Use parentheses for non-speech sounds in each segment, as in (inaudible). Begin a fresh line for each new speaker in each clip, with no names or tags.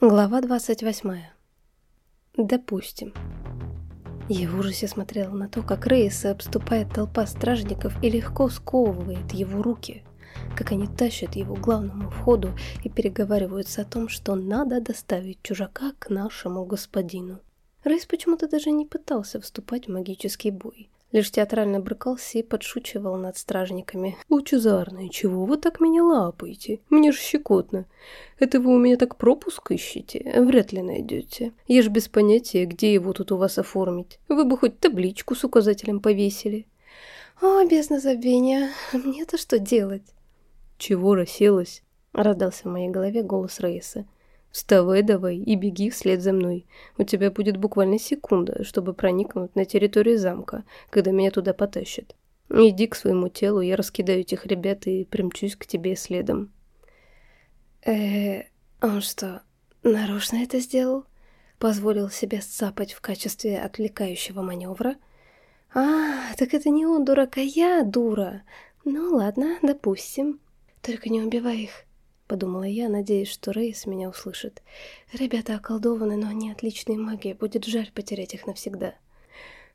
Глава 28. Допустим. Я в ужасе смотрела на то, как Рейса обступает толпа стражников и легко сковывает его руки, как они тащат его к главному входу и переговариваются о том, что надо доставить чужака к нашему господину. Рейс почему-то даже не пытался вступать в магический бой, лишь театрально брыкался и подшучивал над стражниками. «Лучезарные, чего вы так меня лапаете? Мне же щекотно. Это вы у меня так пропуск ищете? Вряд ли найдете. Я ж без понятия, где его тут у вас оформить. Вы бы хоть табличку с указателем повесили». «О, без назабвения, мне-то что делать?»
«Чего расселась?»
— раздался в моей голове голос Рейса. Вставай давай и беги вслед за мной. У тебя будет буквально секунда, чтобы проникнуть на территорию замка, когда меня туда потащат. Иди к своему телу, я раскидаю этих ребят и примчусь к тебе следом.
э он что, нарочно это сделал? Позволил себе сцапать в качестве отвлекающего маневра?
А, так это не он дурак, а я дура. Ну ладно, допустим. Только не убивай их подумала я, надеясь, что Рейс меня услышит. Ребята околдованы, но они отличные маги, будет жаль потерять их навсегда.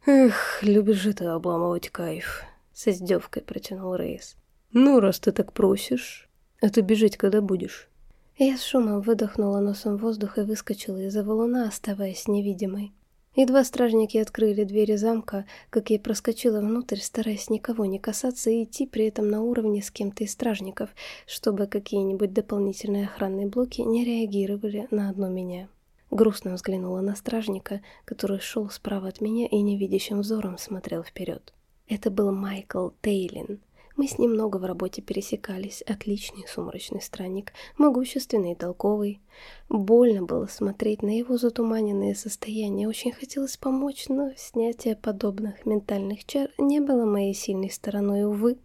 Эх, любишь же ты обламывать кайф, с издевкой протянул Рейс. Ну, раз ты так просишь, а ты бежать когда будешь?
Я с шумом выдохнула носом воздух и выскочила из-за валуна, оставаясь невидимой. Едва стражники открыли двери замка, как я проскочила внутрь, стараясь никого не касаться и идти при этом на уровне с кем-то из стражников, чтобы какие-нибудь дополнительные охранные блоки не реагировали на одно меня. Грустно взглянула на стражника, который шел справа от меня и невидящим взором смотрел вперед. Это был Майкл Тейлин, мы с ним много в работе пересекались. Отличный сумрачный странник, могущественный и толковый. Больно было смотреть на его затуманенное состояние. Очень хотелось помочь, но снятие подобных ментальных чар не было моей сильной стороной, увы.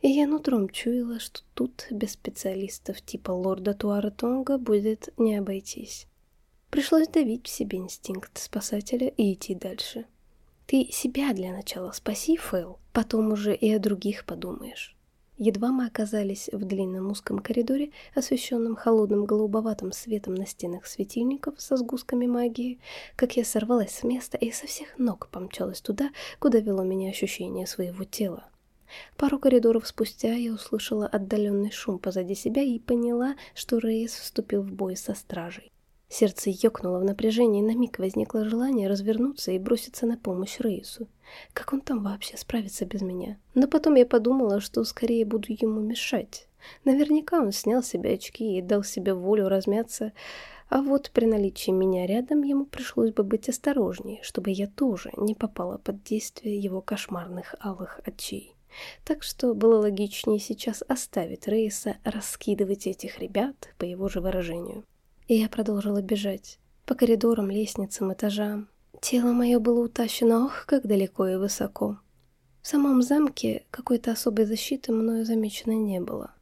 И я нутром чуяла, что тут без специалистов типа лорда Туара Тонга будет не обойтись. Пришлось давить в себе инстинкт спасателя и идти дальше. Ты себя для начала спаси, Фэл, потом уже и о других подумаешь. Едва мы оказались в длинном узком коридоре, освещенном холодным голубоватым светом на стенах светильников со сгустками магии, как я сорвалась с места и со всех ног помчалась туда, куда вело меня ощущение своего тела. Пару коридоров спустя я услышала отдаленный шум позади себя и поняла, что Рейс вступил в бой со стражей. Сердце ёкнуло в напряжении, на миг возникло желание развернуться и броситься на помощь Рейсу. Как он там вообще справится без меня? Но потом я подумала, что скорее буду ему мешать. Наверняка он снял себе очки и дал себе волю размяться, а вот при наличии меня рядом ему пришлось бы быть осторожнее, чтобы я тоже не попала под действие его кошмарных алых очей. Так что было логичнее сейчас оставить Рейса раскидывать этих ребят, по его же выражению. И я продолжила бежать. По коридорам, лестницам, этажам. Тело мое было утащено, ох, как далеко и высоко. В самом замке какой-то особой защиты мною замечено не было.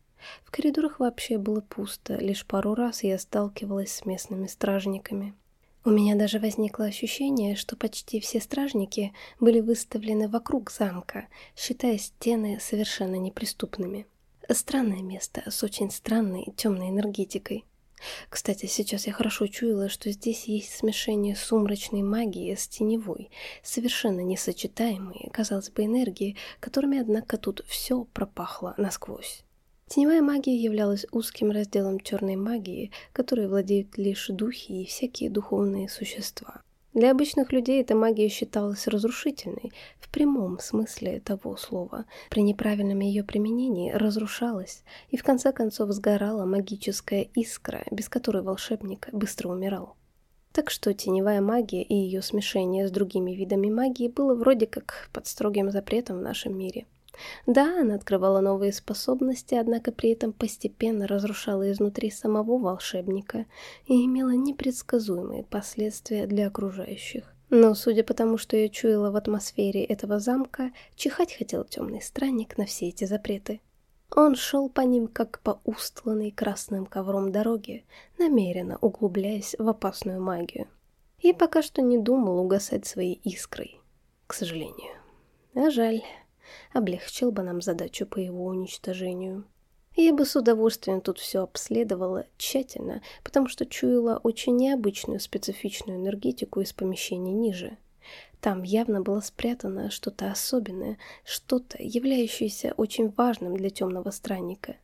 В коридорах вообще было пусто, лишь пару раз я сталкивалась с местными стражниками. У меня даже возникло ощущение, что почти все стражники были выставлены вокруг замка, считая стены совершенно неприступными. Странное место с очень странной темной энергетикой. Кстати, сейчас я хорошо чуяла, что здесь есть смешение сумрачной магии с теневой, совершенно несочетаемые, казалось бы, энергии, которыми, однако, тут все пропахло насквозь. Теневая магия являлась узким разделом черной магии, которой владеют лишь духи и всякие духовные существа. Для обычных людей эта магия считалась разрушительной, в прямом смысле того слова. При неправильном ее применении разрушалась, и в конце концов сгорала магическая искра, без которой волшебник быстро умирал. Так что теневая магия и ее смешение с другими видами магии было вроде как под строгим запретом в нашем мире – да, она открывала новые способности, однако при этом постепенно разрушала изнутри самого волшебника и имела непредсказуемые последствия для окружающих. Но, судя по тому, что я чуяла в атмосфере этого замка, чихать хотел темный странник на все эти запреты. Он шел по ним, как по устланной красным ковром дороге, намеренно углубляясь в опасную магию. И пока что не думал угасать своей искрой, к сожалению. А жаль облегчил бы нам задачу по его уничтожению. Я бы с удовольствием тут все обследовала тщательно, потому что чуяла очень необычную специфичную энергетику из помещения ниже. Там явно было спрятано что-то особенное, что-то, являющееся очень важным для темного странника.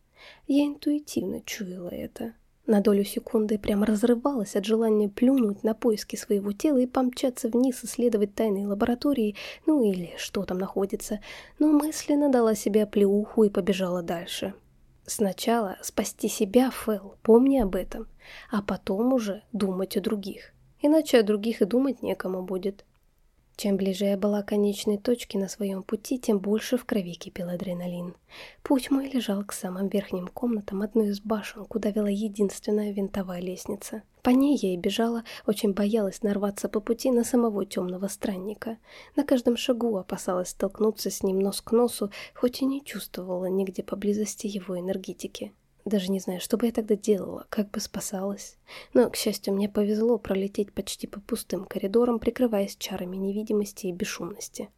Я интуитивно чуяла это. На долю секунды прямо разрывалась от желания плюнуть на поиски своего тела и помчаться вниз исследовать тайные лаборатории, ну или что там находится, но мысленно дала себе оплеуху и побежала дальше. Сначала спасти себя, Фэл, помни об этом, а потом уже думать о других. Иначе о других и думать некому будет. Чем ближе я была к конечной точке на своем пути, тем больше в крови кипел адреналин. Путь мой лежал к самым верхним комнатам одной из башен, куда вела единственная винтовая лестница. По ней я и бежала, очень боялась нарваться по пути на самого темного странника. На каждом шагу опасалась столкнуться с ним нос к носу, хоть и не чувствовала нигде поблизости его энергетики. Даже не знаю, что бы я тогда делала, как бы спасалась. Но, к счастью, мне повезло пролететь почти по пустым коридорам, прикрываясь чарами невидимости и бесшумности.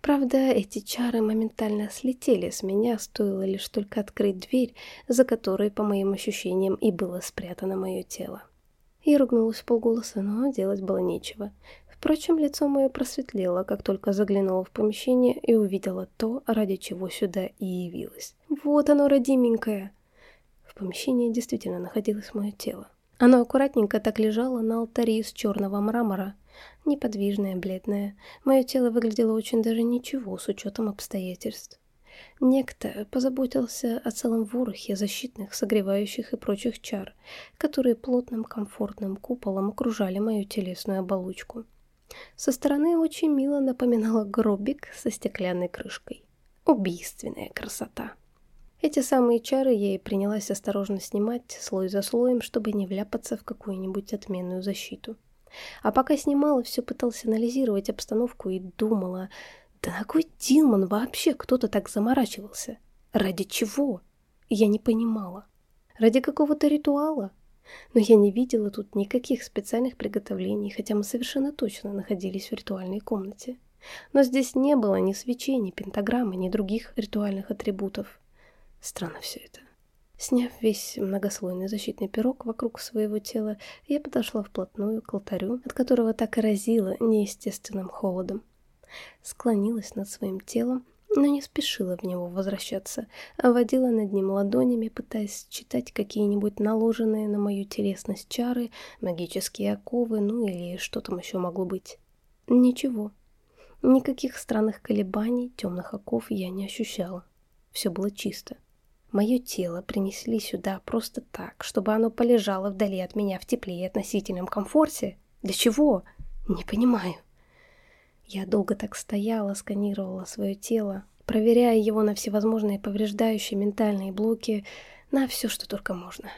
Правда, эти чары моментально слетели с меня, стоило лишь только открыть дверь, за которой, по моим ощущениям, и было спрятано мое тело. Я ругнулась полголоса, но делать было нечего. Впрочем, лицо мое просветлело, как только заглянула в помещение и увидела то, ради чего сюда и явилась. «Вот оно, родименькое!» В помещении действительно находилось мое тело. Оно аккуратненько так лежало на алтаре из черного мрамора, неподвижное, бледное. Мое тело выглядело очень даже ничего с учетом обстоятельств. Некто позаботился о целом ворохе защитных, согревающих и прочих чар, которые плотным комфортным куполом окружали мою телесную оболочку. Со стороны очень мило напоминала гробик со стеклянной крышкой. Убийственная красота. Эти самые чары я и принялась осторожно снимать слой за слоем, чтобы не вляпаться в какую-нибудь отменную защиту. А пока снимала, все пыталась анализировать обстановку и думала, да на кой Дилман вообще кто-то так заморачивался? Ради чего? Я не понимала. Ради какого-то ритуала? Но я не видела тут никаких специальных приготовлений, хотя мы совершенно точно находились в ритуальной комнате. Но здесь не было ни свечей, ни пентаграммы, ни других ритуальных атрибутов. Странно все это. Сняв весь многослойный защитный пирог вокруг своего тела, я подошла вплотную к алтарю, от которого так и разило неестественным холодом. Склонилась над своим телом, но не спешила в него возвращаться, а водила над ним ладонями, пытаясь читать какие-нибудь наложенные на мою телесность чары, магические оковы, ну или что там еще могло быть. Ничего. Никаких странных колебаний, темных оков я не ощущала. Все было чисто. Мое тело принесли сюда просто так, чтобы оно полежало вдали от меня в тепле и относительном комфорте? Для чего? Не понимаю. Я долго так стояла, сканировала свое тело, проверяя его на всевозможные повреждающие ментальные блоки, на все, что только можно.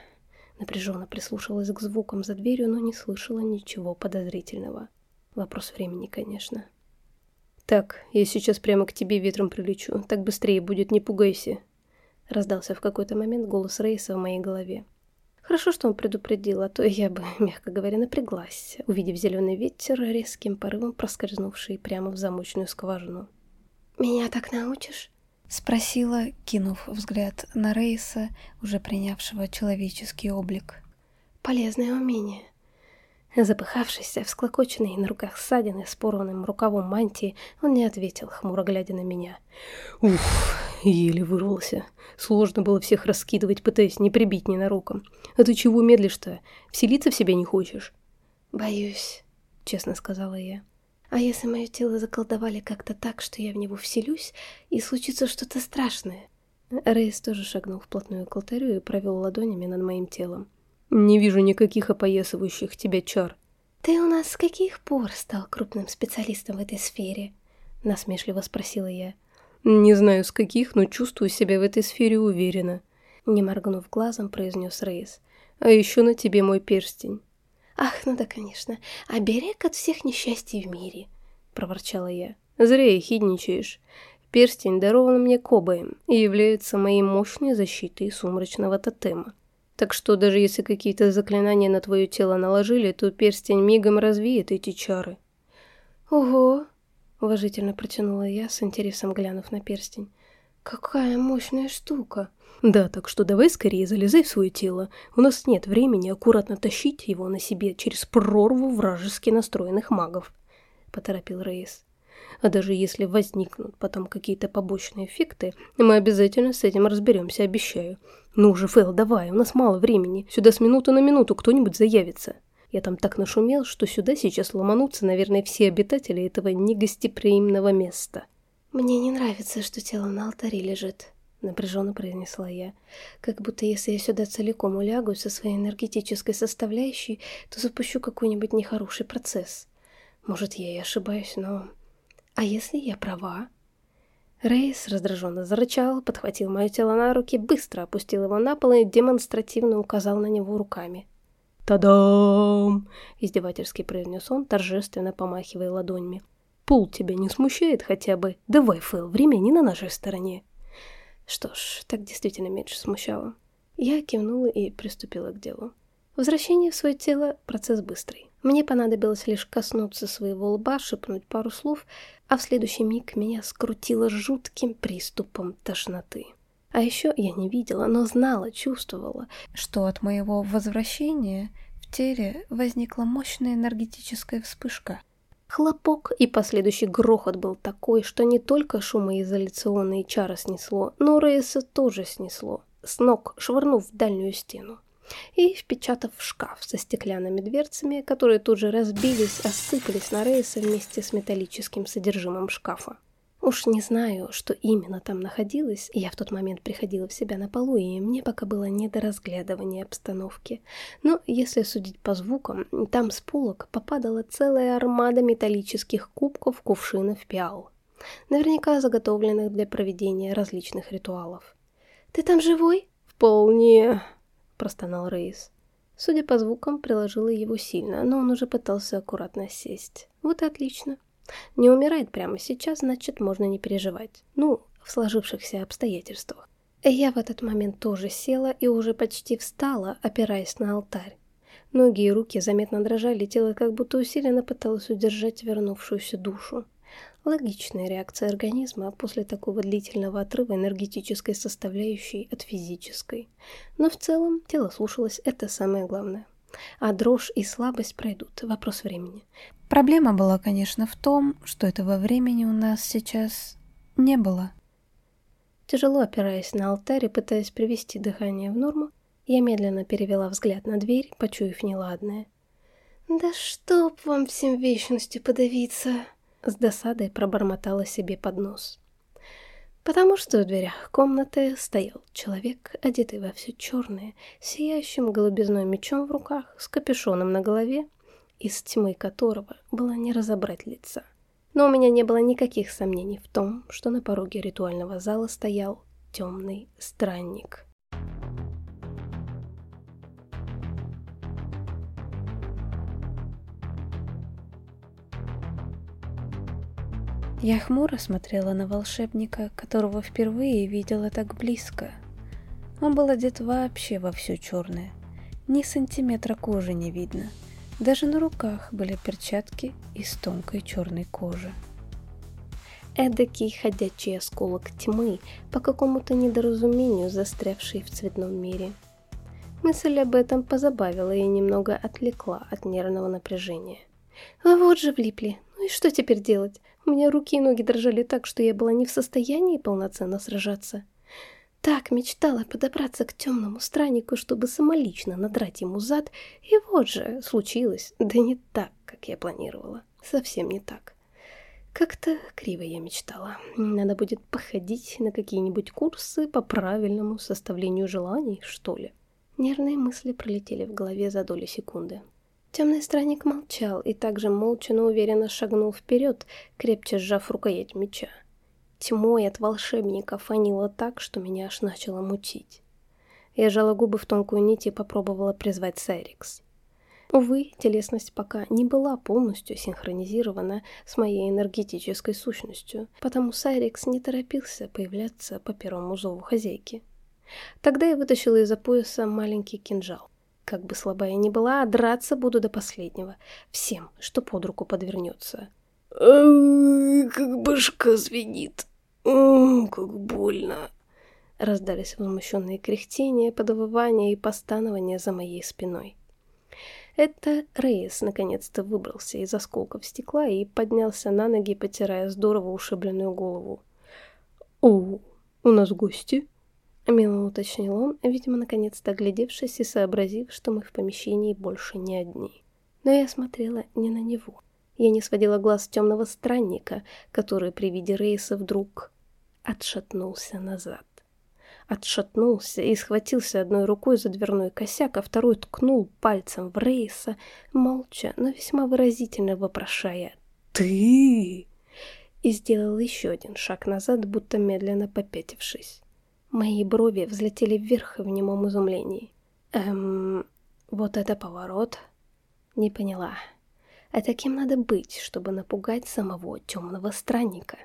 Напряженно прислушивалась к звукам за дверью, но не слышала ничего подозрительного. Вопрос времени, конечно. «Так, я сейчас прямо к тебе ветром прилечу. Так быстрее будет, не пугайся», Раздался в какой-то момент голос Рейса в моей голове. Хорошо, что он предупредил, а то я бы, (laughs) мягко говоря, напряглась, увидев зеленый ветер, резким порывом проскользнувший прямо в замочную скважину. «Меня так научишь?» — спросила, кинув взгляд на Рейса, уже принявшего человеческий облик. «Полезное умение». Запыхавшись, всклокоченный на руках ссадины с порванным рукавом мантии, он не ответил, хмуро глядя на меня.
«Уф, еле вырвался. Сложно было всех раскидывать, пытаясь не прибить ненароком. А ты чего медлишь-то? Вселиться в себя не хочешь?»
«Боюсь», — честно сказала я. «А если мое тело заколдовали как-то так, что я в него вселюсь, и случится что-то страшное?» Рейс тоже шагнул вплотную к алтарю и провел ладонями над моим телом.
Не вижу никаких опоясывающих тебя чар.
Ты у нас с каких пор стал крупным специалистом в этой сфере? Насмешливо спросила я.
Не знаю с каких, но чувствую себя в этой сфере уверенно. Не моргнув глазом, произнес Рейс. А еще на тебе мой перстень.
Ах, ну да, конечно. Оберег от всех несчастий в мире, проворчала я.
Зря хидничаешь. Перстень дарован мне Кобаем и является моей мощной защитой сумрачного тотема. Так что даже если какие-то заклинания на твое тело наложили, то перстень мигом развеет эти чары.
Ого! Уважительно протянула я, с интересом глянув на перстень. Какая мощная штука.
Да, так что давай скорее залезай в свое тело. У нас нет времени аккуратно тащить его на себе через прорву вражески настроенных магов, поторопил Рейс. А даже если возникнут потом какие-то побочные эффекты, мы обязательно с этим разберемся, обещаю. Ну же, Фэл, давай, у нас мало времени. Сюда с минуты на минуту кто-нибудь заявится. Я там так нашумел, что сюда сейчас ломанутся, наверное, все обитатели этого негостеприимного места.
Мне не нравится, что тело на алтаре лежит напряженно произнесла я. Как будто если я сюда целиком улягу со своей энергетической составляющей, то запущу какой-нибудь нехороший процесс. Может, я и ошибаюсь, но... А если я права? Рейс раздраженно зарычал, подхватил мое тело на руки, быстро опустил его на пол и демонстративно указал на него руками.
«Та-дам!» — издевательски произнес он, торжественно помахивая ладонями. «Пул тебя не смущает хотя бы? Давай, Фэл, время не на нашей стороне».
Что ж, так действительно меньше смущало. Я кивнула и приступила к делу. Возвращение в свое тело – процесс быстрый. Мне понадобилось лишь коснуться своего лба, шепнуть пару слов, а в следующий миг меня скрутило жутким приступом тошноты. А еще я не видела, но знала, чувствовала, что от моего возвращения в теле возникла мощная энергетическая вспышка – Хлопок и последующий грохот был такой, что не только шумоизоляционные чары снесло, но Рейса тоже снесло, с ног швырнув в дальнюю стену и впечатав в шкаф со стеклянными дверцами, которые тут же разбились, осыпались на Рейса вместе с металлическим содержимым шкафа. Уж не знаю, что именно там находилось, я в тот момент приходила в себя на полу, и мне пока было не до разглядывания обстановки. Но если судить по звукам, там с полок попадала целая армада металлических кубков, кувшинов, пиал. Наверняка заготовленных для проведения различных ритуалов. «Ты там живой?»
«Вполне», — простонал Рейс. Судя по звукам, приложила его сильно, но он уже пытался аккуратно сесть. Вот и отлично. Не умирает прямо сейчас, значит, можно не переживать. Ну, в сложившихся обстоятельствах.
Я в этот момент тоже села и уже почти встала, опираясь на алтарь. Ноги и руки заметно дрожали, тело как будто усиленно пыталось удержать вернувшуюся душу. Логичная реакция организма после такого длительного отрыва энергетической составляющей от физической. Но в целом тело слушалось, это самое главное. А дрожь и слабость пройдут, вопрос времени. Проблема была, конечно, в том, что этого времени у нас сейчас не было. Тяжело опираясь на алтарь и пытаясь привести дыхание в норму, я медленно перевела взгляд на дверь, почуяв неладное. «Да чтоб вам всем вечностью подавиться!» С досадой пробормотала себе под нос. Потому что в дверях комнаты стоял человек, одетый во все черное, сияющим голубизной мечом в руках, с капюшоном на голове из тьмы которого было не разобрать лица. Но у меня не было никаких сомнений в том, что на пороге ритуального зала стоял темный странник. Я хмуро смотрела на волшебника, которого впервые видела так близко. Он был одет вообще во все черное. Ни сантиметра кожи не видно — даже на руках были перчатки из тонкой черной кожи. Эдакий ходячий осколок тьмы, по какому-то недоразумению застрявший в цветном мире. Мысль об этом позабавила и немного отвлекла от нервного напряжения. А вот же влипли. Ну и что теперь делать? У меня руки и ноги дрожали так, что я была не в состоянии полноценно сражаться. Так мечтала подобраться к темному страннику, чтобы самолично надрать ему зад, и вот же случилось, да не так, как я планировала, совсем не так. Как-то криво я мечтала. Надо будет походить на какие-нибудь курсы по правильному составлению желаний, что ли. Нервные мысли пролетели в голове за доли секунды. Темный странник молчал и также молча, но уверенно шагнул вперед, крепче сжав рукоять меча. Тьмой от волшебника фанило так, что меня аж начало мутить. Я жала губы в тонкую нить и попробовала призвать Сайрикс. Увы, телесность пока не была полностью синхронизирована с моей энергетической сущностью, потому Сайрикс не торопился появляться по первому зову хозяйки. Тогда я вытащила из-за пояса маленький кинжал. Как бы слабая ни была, драться буду до последнего. Всем, что под руку подвернется.
«Как башка звенит», «О, как больно!» Раздались возмущенные кряхтения, подвывания и постанования за моей спиной. Это Рейс наконец-то выбрался из осколков стекла и поднялся на ноги, потирая здорово ушибленную голову. «О, у нас гости?» — мило уточнил он, видимо, наконец-то оглядевшись и сообразив, что мы в помещении больше не одни. Но я смотрела не на него. Я не сводила глаз темного странника, который при виде Рейса вдруг отшатнулся назад отшатнулся и схватился одной рукой за дверной косяк, а второй ткнул пальцем в Рейса, молча, но весьма выразительно вопрошая «Ты!» и сделал еще один шаг назад, будто медленно попятившись. Мои брови взлетели вверх в немом изумлении. «Эм, вот это поворот?» Не поняла. А таким надо быть, чтобы напугать самого темного странника?»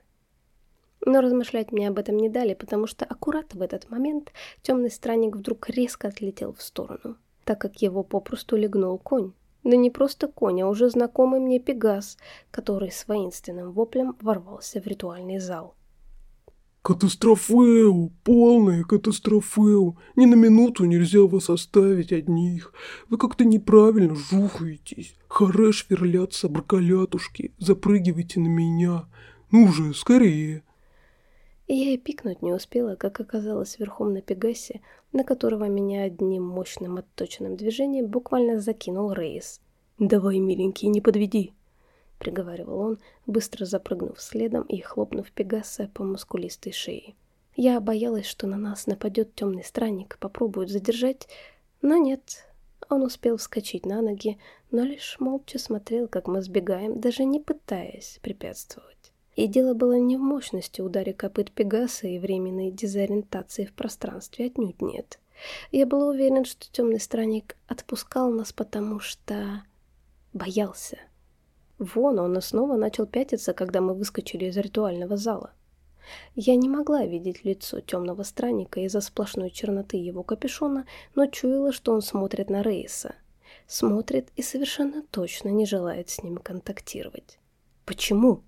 Но размышлять мне об этом не дали, потому что аккурат в этот момент темный странник вдруг резко отлетел в сторону, так как его попросту легнул конь. Да не просто конь, а уже знакомый мне Пегас, который с воинственным воплем ворвался в ритуальный зал.
«Катастрофеу! Полная катастрофеу! Ни на минуту нельзя вас оставить одних. Вы как-то неправильно жухаетесь. Харе шверлятся браколятушки. Запрыгивайте на меня. Ну же, скорее!»
Я и пикнуть не успела, как оказалось верхом на Пегасе, на которого меня одним мощным отточенным движением буквально закинул Рейс.
«Давай, миленький, не подведи!»
— приговаривал он, быстро запрыгнув следом и хлопнув Пегаса по мускулистой шее. Я боялась, что на нас нападет темный странник, попробует задержать, но нет. Он успел вскочить на ноги, но лишь молча смотрел, как мы сбегаем, даже не пытаясь препятствовать. И дело было не в мощности ударе копыт Пегаса и временной дезориентации в пространстве, отнюдь нет. Я был уверен, что темный странник отпускал нас, потому что... боялся. Вон он и снова начал пятиться, когда мы выскочили из ритуального зала. Я не могла видеть лицо темного странника из-за сплошной черноты его капюшона, но чуяла, что он смотрит на Рейса. Смотрит и совершенно точно не желает с ним контактировать. Почему?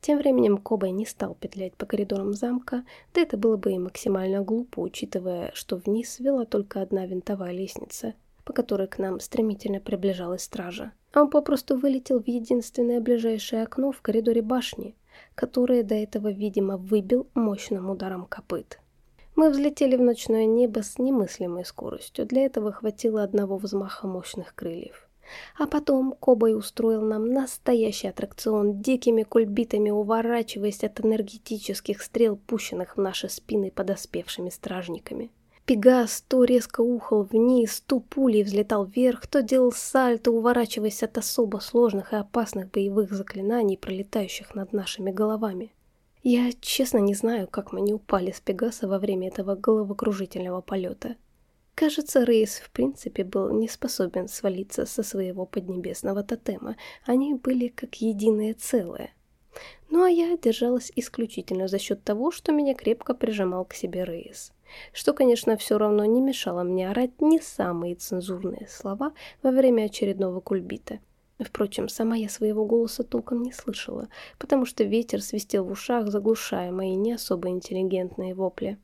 Тем временем Кобай не стал петлять по коридорам замка, да это было бы и максимально глупо, учитывая, что вниз вела только одна винтовая лестница, по которой к нам стремительно приближалась стража. Он попросту вылетел в единственное ближайшее окно в коридоре башни, которое до этого, видимо, выбил мощным ударом копыт. Мы взлетели в ночное небо с немыслимой скоростью, для этого хватило одного взмаха мощных крыльев. А потом Кобай устроил нам настоящий аттракцион, дикими кульбитами уворачиваясь от энергетических стрел, пущенных в наши спины подоспевшими стражниками. Пегас то резко ухал вниз, то пулей взлетал вверх, то делал сальто, уворачиваясь от особо сложных и опасных боевых заклинаний, пролетающих над нашими головами. Я честно не знаю, как мы не упали с Пегаса во время этого головокружительного полета. Кажется, Рейс в принципе был не способен свалиться со своего поднебесного тотема. Они были как единое целое. Ну а я держалась исключительно за счет того, что меня крепко прижимал к себе Рейс. Что, конечно, все равно не мешало мне орать не самые цензурные слова во время очередного кульбита. Впрочем, сама я своего голоса толком не слышала, потому что ветер свистел в ушах, заглушая мои не особо интеллигентные вопли.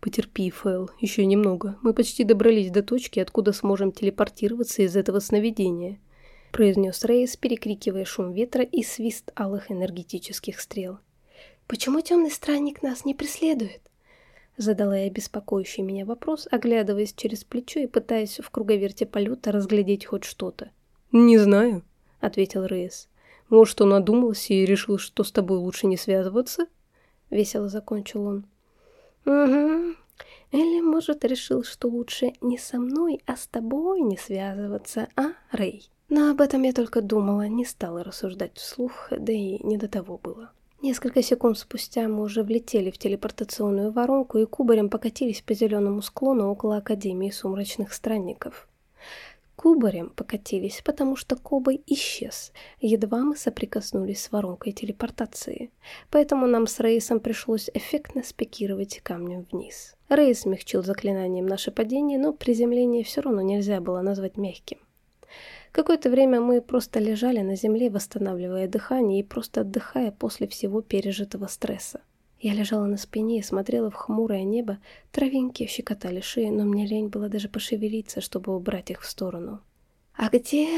Потерпи, Фэл, еще немного. Мы почти добрались до точки, откуда сможем телепортироваться из этого сновидения», — произнес Рейс, перекрикивая шум ветра и свист алых энергетических стрел.
«Почему темный странник нас не преследует?» Задала я беспокоящий меня вопрос, оглядываясь через плечо и пытаясь в круговерте полета разглядеть хоть что-то.
«Не знаю», — ответил Рейс. «Может, он одумался и решил, что с тобой лучше не связываться?» Весело закончил он.
Угу. Или, может, решил, что лучше не со мной, а с тобой не связываться, а, Рэй? Но об этом я только думала, не стала рассуждать вслух, да и не до того было. Несколько секунд спустя мы уже влетели в телепортационную воронку и кубарем покатились по зеленому склону около Академии Сумрачных Странников кубарем покатились, потому что Кобой исчез, едва мы соприкоснулись с воронкой телепортации. Поэтому нам с Рейсом пришлось эффектно спикировать камнем вниз. Рейс смягчил заклинанием наше падение, но приземление все равно нельзя было назвать мягким. Какое-то время мы просто лежали на земле, восстанавливая дыхание и просто отдыхая после всего пережитого стресса. Я лежала на спине и смотрела в хмурое небо, травинки щекотали шею, но мне лень было даже пошевелиться, чтобы убрать их в сторону. «А где...»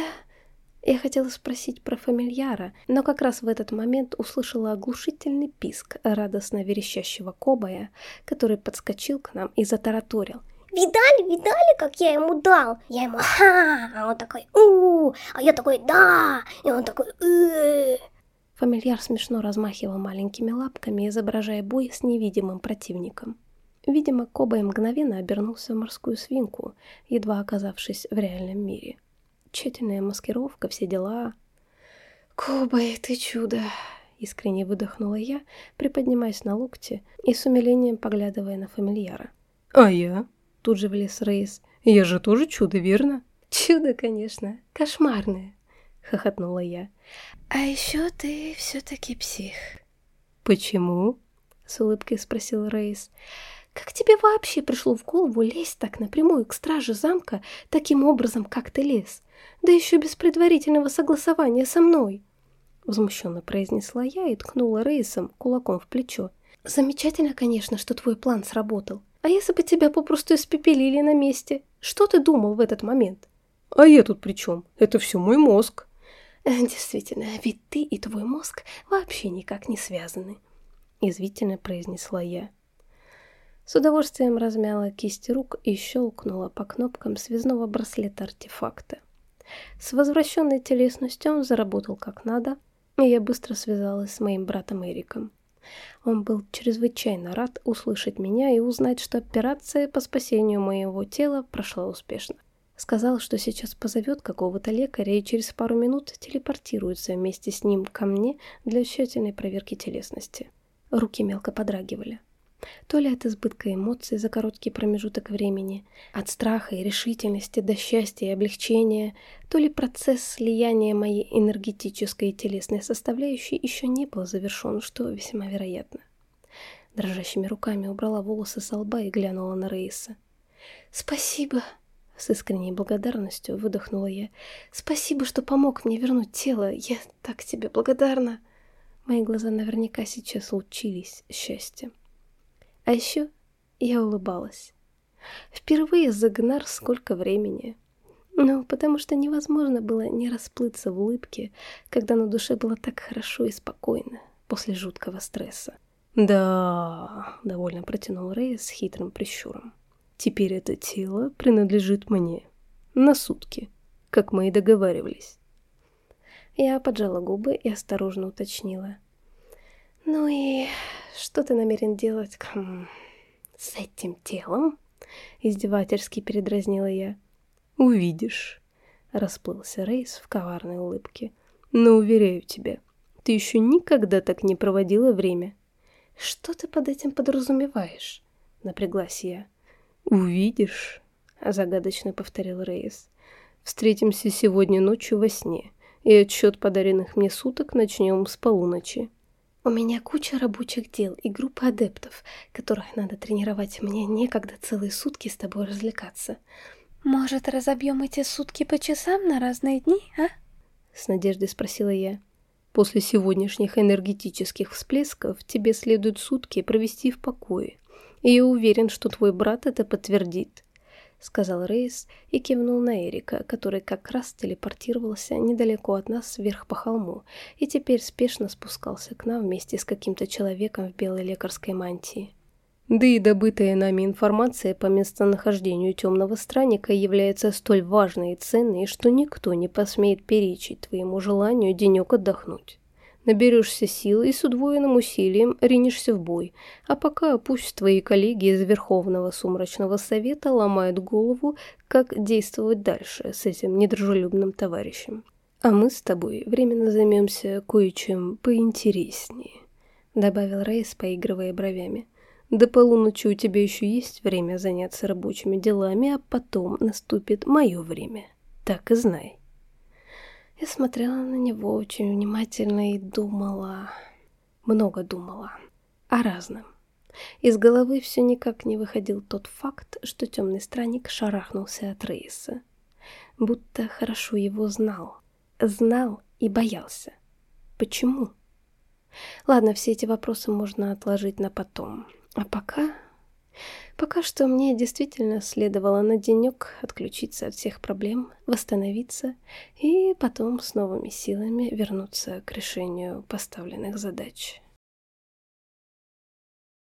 Я хотела спросить про фамильяра, но как раз в этот момент услышала оглушительный писк радостно верещащего кобая, который подскочил к нам и затараторил.
Видали, видали, как я ему дал? Я ему ха, а он такой у, а я такой да, и он такой э.
Фамильяр смешно размахивал маленькими лапками, изображая бой с невидимым противником. Видимо, Кобай мгновенно обернулся в морскую свинку, едва оказавшись в реальном мире. Тщательная маскировка, все дела. «Кобай, ты чудо!» — искренне выдохнула я, приподнимаясь на локте и с умилением поглядывая на фамильяра.
«А я?» — тут же влез Рейс. «Я же тоже чудо, верно?»
«Чудо, конечно. Кошмарное!» — хохотнула я. «А еще ты все-таки псих».
«Почему?» — с улыбкой спросил Рейс.
Как тебе вообще пришло в голову лезть так напрямую к страже замка, таким образом, как ты лез? Да еще без предварительного согласования со мной!» Возмущенно произнесла я и ткнула Рейсом кулаком в плечо. «Замечательно, конечно, что твой план сработал. А если бы тебя попросту испепелили на месте? Что ты думал в этот момент?»
«А я тут при чем? Это все мой мозг».
«Действительно, ведь ты и твой мозг вообще никак не связаны», — извительно произнесла я. С удовольствием размяла кисти рук и щелкнула по кнопкам связного браслета артефакта. С возвращенной телесностью он заработал как надо, и я быстро связалась с моим братом Эриком. Он был чрезвычайно рад услышать меня и узнать, что операция по спасению моего тела прошла успешно. Сказал, что сейчас позовет какого-то лекаря и через пару минут телепортируется вместе с ним ко мне для тщательной проверки телесности. Руки мелко подрагивали. То ли от избытка эмоций за короткий промежуток времени, от страха и решительности до счастья и облегчения, то ли процесс слияния моей энергетической и телесной составляющей еще не был завершен, что весьма вероятно. Дрожащими руками убрала волосы со лба и глянула на Рейса. «Спасибо!» — с искренней благодарностью выдохнула я. «Спасибо, что помог мне вернуть тело. Я так тебе благодарна!» Мои глаза наверняка сейчас лучились счастьем. А еще я улыбалась. Впервые за Гнар сколько времени. Ну, потому что невозможно было не расплыться в улыбке, когда на душе было так хорошо и спокойно после жуткого стресса.
«Да», — довольно протянул Рэй с хитрым прищуром. «Теперь это тело принадлежит мне. На сутки, как мы и договаривались».
Я поджала губы и осторожно уточнила. «Ну и что ты намерен делать с этим телом?» Издевательски передразнила я.
«Увидишь», — расплылся Рейс в коварной улыбке. «Но уверяю тебя, ты еще никогда так не проводила время».
«Что ты под этим подразумеваешь?» — напряглась я.
«Увидишь», — загадочно повторил Рейс. «Встретимся сегодня ночью во сне, и отсчет подаренных мне суток начнем с полуночи».
У меня куча рабочих дел и группа адептов, которых надо тренировать. Мне некогда целые сутки с тобой развлекаться. Может, разобьем эти сутки по часам на разные дни, а? С надеждой спросила я.
После сегодняшних энергетических всплесков тебе следует сутки провести в покое. И я уверен, что твой брат это подтвердит сказал Рейс и кивнул на Эрика, который как раз телепортировался недалеко от нас вверх по холму и теперь спешно спускался к нам вместе с каким-то человеком в белой лекарской мантии. Да и добытая нами информация по местонахождению темного странника является столь важной и ценной, что никто не посмеет перечить твоему желанию денек отдохнуть. Наберешься сил и с удвоенным усилием ринешься в бой, а пока пусть твои коллеги из Верховного Сумрачного Совета ломают голову, как действовать дальше с этим недружелюбным товарищем. А мы с тобой временно займемся кое-чем поинтереснее», — добавил Рейс, поигрывая бровями. «До полуночи у тебя еще есть время заняться рабочими делами, а потом наступит мое время. Так и знай».
Я смотрела на него очень внимательно и думала, много думала, о разном. Из головы все никак не выходил тот факт, что темный странник шарахнулся от Рейса. Будто хорошо его знал. Знал и боялся. Почему? Ладно, все эти вопросы можно отложить на потом. А пока... Пока что мне действительно следовало на денек отключиться от всех проблем, восстановиться и потом с новыми силами вернуться к решению поставленных задач.